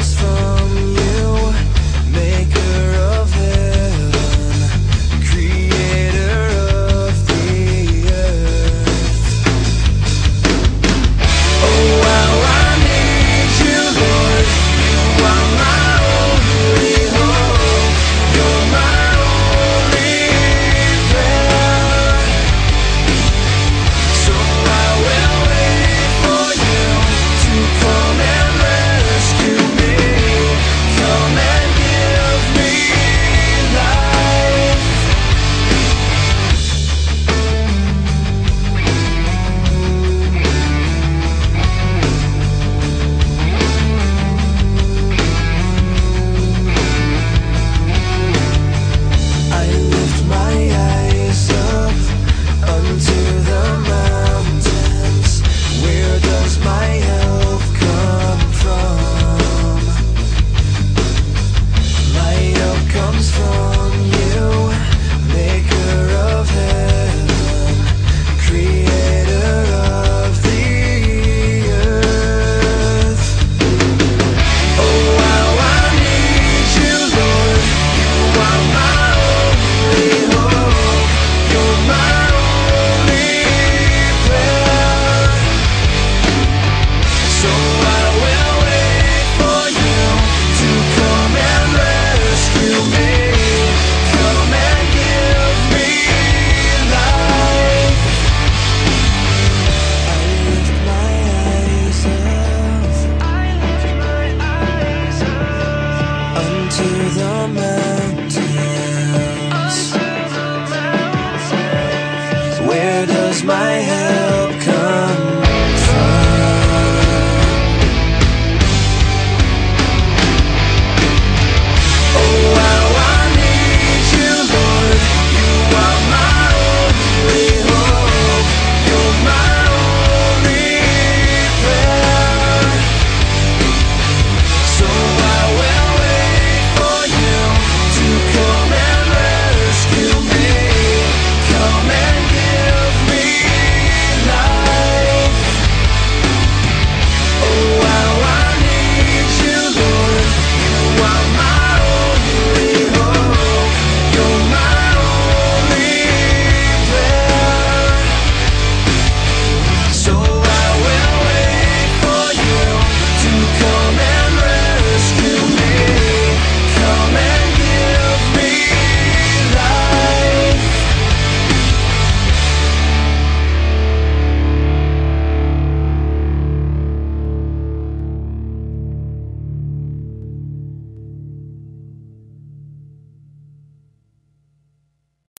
comes from. To the mountains. Where does my head?